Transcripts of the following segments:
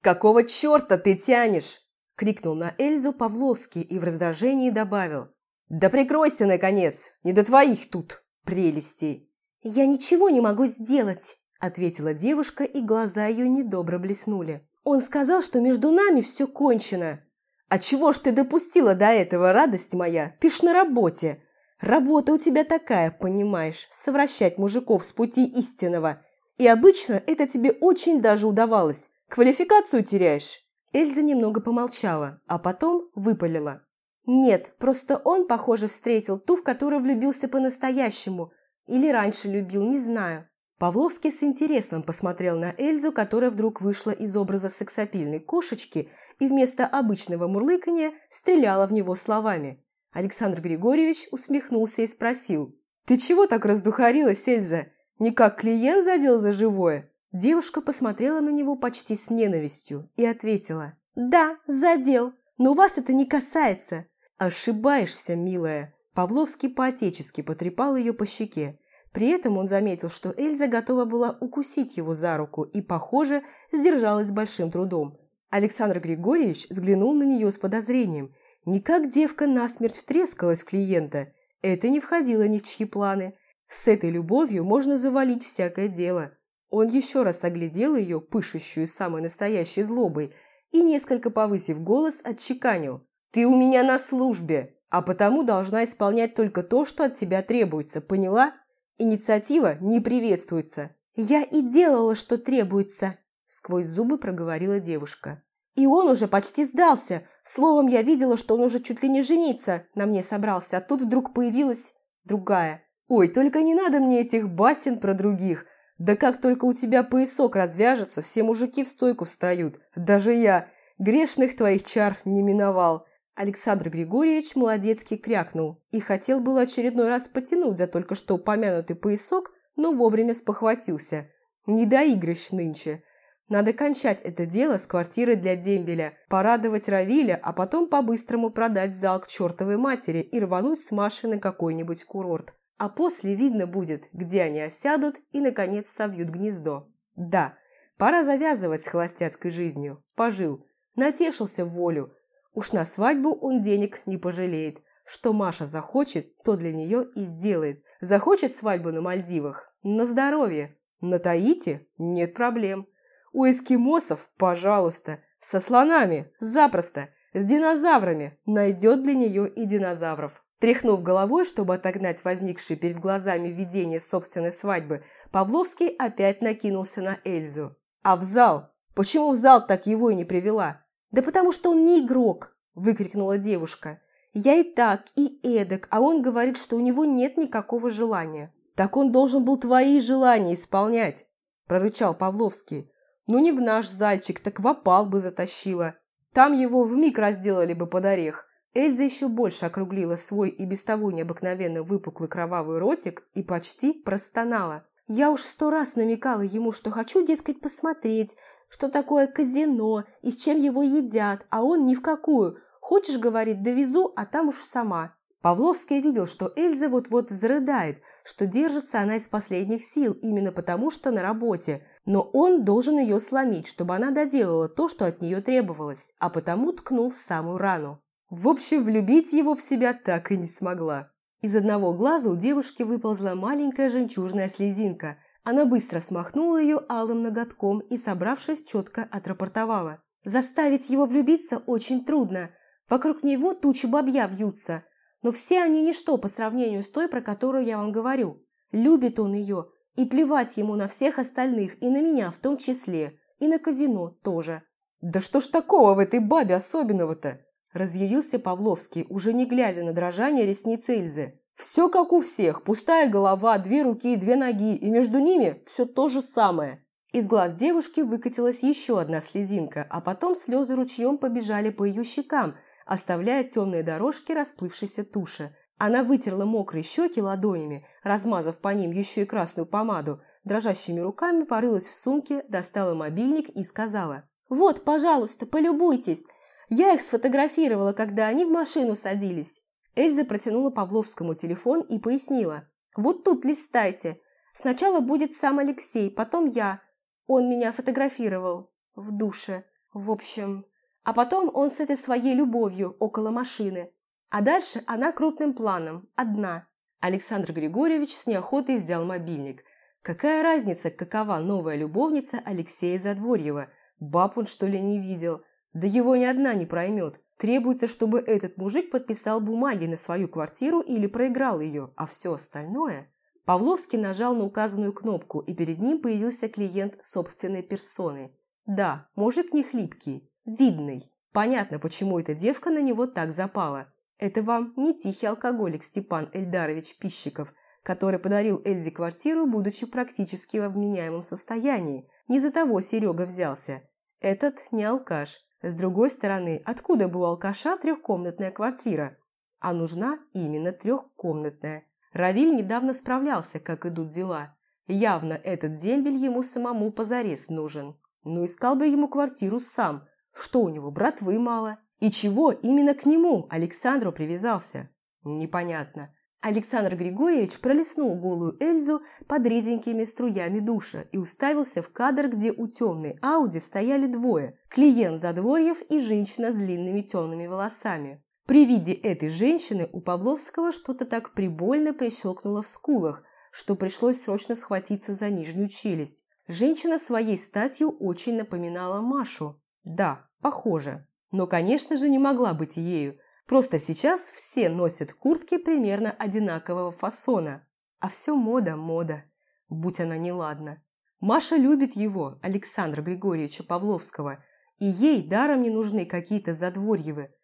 «Какого черта ты тянешь?» – крикнул на Эльзу Павловский и в раздражении добавил. «Да прикройся, наконец! Не до твоих тут прелестей!» «Я ничего не могу сделать!» – ответила девушка, и глаза ее недобро блеснули. «Он сказал, что между нами все кончено!» «А чего ж ты допустила до этого, радость моя? Ты ж на работе! Работа у тебя такая, понимаешь, совращать мужиков с пути истинного. И обычно это тебе очень даже удавалось. Квалификацию теряешь?» Эльза немного помолчала, а потом выпалила. «Нет, просто он, похоже, встретил ту, в которую влюбился по-настоящему. Или раньше любил, не знаю». Павловский с интересом посмотрел на Эльзу, которая вдруг вышла из образа сексапильной кошечки и вместо обычного мурлыканья стреляла в него словами. Александр Григорьевич усмехнулся и спросил. «Ты чего так раздухарилась, Эльза? Никак клиент задел за живое?» Девушка посмотрела на него почти с ненавистью и ответила. «Да, задел, но вас это не касается». «Ошибаешься, милая». Павловский поотечески потрепал ее по щеке. При этом он заметил, что Эльза готова была укусить его за руку и, похоже, сдержалась с большим трудом. Александр Григорьевич взглянул на нее с подозрением. Никак девка насмерть втрескалась в клиента. Это не входило ни в чьи планы. С этой любовью можно завалить всякое дело. Он еще раз оглядел ее, пышущую самой настоящей злобой, и, несколько повысив голос, отчеканил. «Ты у меня на службе, а потому должна исполнять только то, что от тебя требуется, поняла? Инициатива не приветствуется». «Я и делала, что требуется», – сквозь зубы проговорила девушка. «И он уже почти сдался. Словом, я видела, что он уже чуть ли не жениться на мне собрался, а тут вдруг появилась другая». «Ой, только не надо мне этих басен про других. Да как только у тебя поясок развяжется, все мужики в стойку встают. Даже я. Грешных твоих чар не миновал. Александр Григорьевич молодецкий крякнул и хотел было очередной раз потянуть за только что упомянутый поясок, но вовремя спохватился. Не до игрищ нынче. Надо кончать это дело с квартиры для дембеля, порадовать Равиля, а потом по-быстрому продать зал к чертовой матери и рвануть с Машей на какой-нибудь курорт. А после видно будет, где они осядут и, наконец, совьют гнездо. Да, пора завязывать с холостяцкой жизнью. Пожил, натешился в волю. Уж на свадьбу он денег не пожалеет. Что Маша захочет, то для нее и сделает. Захочет свадьбу на Мальдивах? На здоровье. На Таити? Нет проблем. У эскимосов? Пожалуйста. Со слонами? Запросто. С динозаврами? Найдет для нее и динозавров. Тряхнув головой, чтобы отогнать возникшее перед глазами видение собственной свадьбы, Павловский опять накинулся на Эльзу. «А в зал? Почему в зал так его и не привела?» «Да потому что он не игрок!» – выкрикнула девушка. «Я и так, и эдак, а он говорит, что у него нет никакого желания». «Так он должен был твои желания исполнять!» – прорычал Павловский. «Ну не в наш зальчик, так в опал бы затащила. Там его вмиг разделали бы под орех. Эльза еще больше округлила свой и без того необыкновенно выпуклый кровавый ротик и почти простонала. Я уж сто раз намекала ему, что хочу, дескать, посмотреть, что такое казино и с чем его едят, а он ни в какую. Хочешь, говорит, довезу, а там уж сама. Павловский видел, что Эльза вот-вот зарыдает, что держится она из последних сил именно потому, что на работе, но он должен ее сломить, чтобы она доделала то, что от нее требовалось, а потому ткнул в самую рану. В общем, влюбить его в себя так и не смогла. Из одного глаза у девушки выползла маленькая жемчужная слезинка. Она быстро смахнула ее алым ноготком и, собравшись, четко отрапортовала. «Заставить его влюбиться очень трудно. Вокруг него тучи бабья вьются. Но все они ничто по сравнению с той, про которую я вам говорю. Любит он ее, и плевать ему на всех остальных, и на меня в том числе, и на казино тоже». «Да что ж такого в этой бабе особенного-то?» Разъявился Павловский, уже не глядя на дрожание ресниц Эльзы. «Все как у всех. Пустая голова, две руки и две ноги, и между ними все то же самое». Из глаз девушки выкатилась еще одна слезинка, а потом слезы ручьем побежали по ее щекам, оставляя темные дорожки расплывшейся туши. Она вытерла мокрые щеки ладонями, размазав по ним еще и красную помаду, дрожащими руками порылась в сумке, достала мобильник и сказала. «Вот, пожалуйста, полюбуйтесь. Я их сфотографировала, когда они в машину садились». Эльза протянула Павловскому телефон и пояснила. «Вот тут листайте. Сначала будет сам Алексей, потом я. Он меня фотографировал. В душе. В общем... А потом он с этой своей любовью около машины. А дальше она крупным планом, одна. Александр Григорьевич с неохотой взял мобильник. Какая разница, какова новая любовница Алексея Задворьева? Баб он, что ли, не видел? Да его ни одна не проймет. Требуется, чтобы этот мужик подписал бумаги на свою квартиру или проиграл ее, а все остальное... Павловский нажал на указанную кнопку, и перед ним появился клиент собственной персоны. Да, мужик не хлипкий, видный. Понятно, почему эта девка на него так запала. Это вам не тихий алкоголик Степан Эльдарович Пищиков, который подарил Эльзе квартиру, будучи практически в вменяемом состоянии. Не за того Серега взялся. Этот не алкаш. С другой стороны, откуда бы у алкаша трехкомнатная квартира? А нужна именно трехкомнатная. Равиль недавно справлялся, как идут дела. Явно этот дембель ему самому позарез нужен. Но искал бы ему квартиру сам. Что у него, братвы мало? И чего именно к нему, Александру, привязался? Непонятно. Александр Григорьевич пролистнул голую Эльзу под реденькими струями душа и уставился в кадр, где у темной Ауди стояли двое – клиент Задворьев и женщина с длинными темными волосами. При виде этой женщины у Павловского что-то так прибольно прищелкнуло в скулах, что пришлось срочно схватиться за нижнюю челюсть. Женщина своей статью очень напоминала Машу. Да, похоже. Но, конечно же, не могла быть ею. Просто сейчас все носят куртки примерно одинакового фасона. А все мода, мода. Будь она неладна. Маша любит его, Александра Григорьевича Павловского, и ей даром не нужны какие-то задворьевы.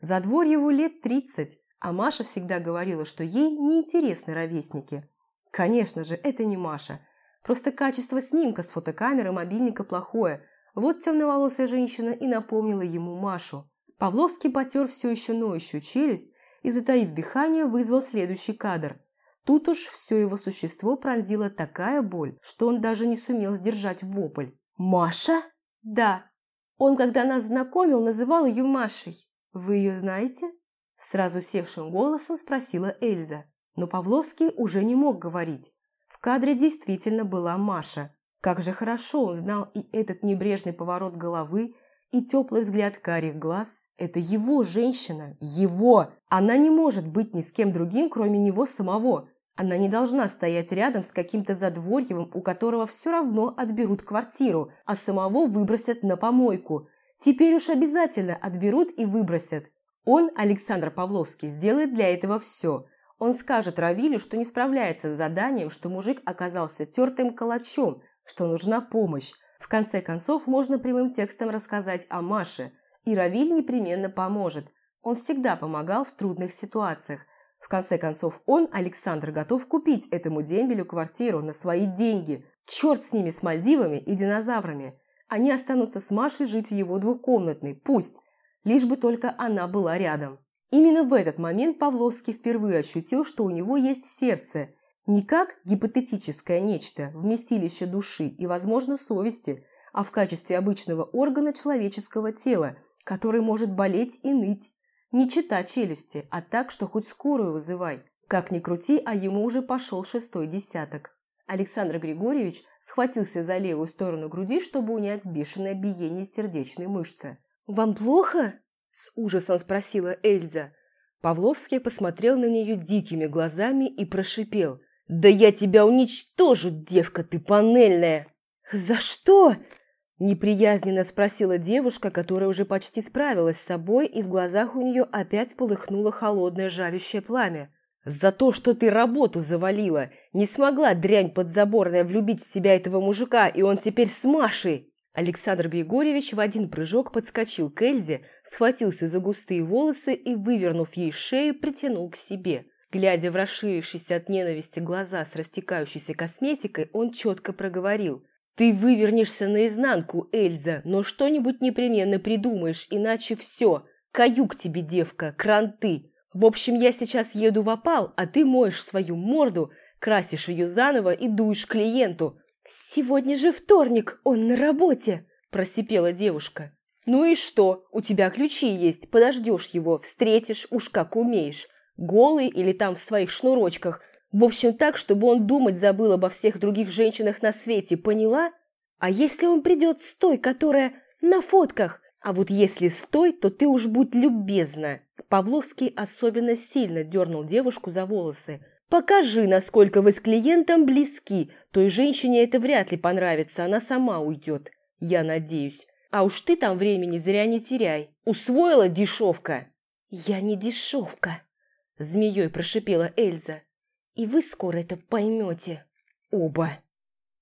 Задворьеву лет тридцать, а Маша всегда говорила, что ей неинтересны ровесники. Конечно же, это не Маша. Просто качество снимка с фотокамеры мобильника плохое – вот темноволосая женщина и напомнила ему Машу. Павловский потер все еще ноющую челюсть и, затаив дыхание, вызвал следующий кадр. Тут уж все его существо пронзила такая боль, что он даже не сумел сдержать вопль. «Маша?» «Да. Он, когда нас знакомил, называл ее Машей. Вы ее знаете?» Сразу севшим голосом спросила Эльза. Но Павловский уже не мог говорить. В кадре действительно была Маша. Как же хорошо он знал и этот небрежный поворот головы, и теплый взгляд карих глаз. Это его женщина, его! Она не может быть ни с кем другим, кроме него самого. Она не должна стоять рядом с каким-то задворьевым, у которого все равно отберут квартиру, а самого выбросят на помойку. Теперь уж обязательно отберут и выбросят. Он, Александр Павловский, сделает для этого все. Он скажет Равилю, что не справляется с заданием, что мужик оказался тертым калачом, что нужна помощь. В конце концов, можно прямым текстом рассказать о Маше, и Равиль непременно поможет. Он всегда помогал в трудных ситуациях. В конце концов, он, Александр, готов купить этому дембелю квартиру на свои деньги. Черт с ними, с Мальдивами и динозаврами. Они останутся с Машей жить в его двухкомнатной, пусть, лишь бы только она была рядом. Именно в этот момент Павловский впервые ощутил, что у него есть сердце, не как гипотетическое нечто, вместилище души и, возможно, совести, а в качестве обычного органа человеческого тела, который может болеть и ныть. Не чита челюсти, а так, что хоть скорую вызывай. Как ни крути, а ему уже пошел шестой десяток. Александр Григорьевич схватился за левую сторону груди, чтобы унять бешеное биение сердечной мышцы. «Вам плохо?» – с ужасом спросила Эльза. Павловский посмотрел на нее дикими глазами и прошипел. «Да я тебя уничтожу, девка ты панельная!» «За что?» Неприязненно спросила девушка, которая уже почти справилась с собой, и в глазах у нее опять полыхнуло холодное жалющее пламя. «За то, что ты работу завалила! Не смогла дрянь подзаборная влюбить в себя этого мужика, и он теперь с Машей!» Александр Григорьевич в один прыжок подскочил к Эльзе, схватился за густые волосы и, вывернув ей шею, притянул к себе – Глядя в расширившиеся от ненависти глаза с растекающейся косметикой, он четко проговорил. «Ты вывернешься наизнанку, Эльза, но что-нибудь непременно придумаешь, иначе все. Каюк тебе, девка, кранты. В общем, я сейчас еду в опал, а ты моешь свою морду, красишь ее заново и дуешь клиенту». «Сегодня же вторник, он на работе», – просипела девушка. «Ну и что? У тебя ключи есть, подождешь его, встретишь, уж как умеешь. Голый или там в своих шнурочках. В общем, так, чтобы он думать забыл обо всех других женщинах на свете, поняла? А если он придет с той, которая... На фотках. А вот если стой, то ты уж будь любезна. Павловский особенно сильно дернул девушку за волосы. Покажи, насколько вы с клиентом близки. Той женщине это вряд ли понравится, она сама уйдет. Я надеюсь. А уж ты там времени зря не теряй. Усвоила дешевка? Я не дешевка, змеей прошипела Эльза. И вы скоро это поймете. Оба.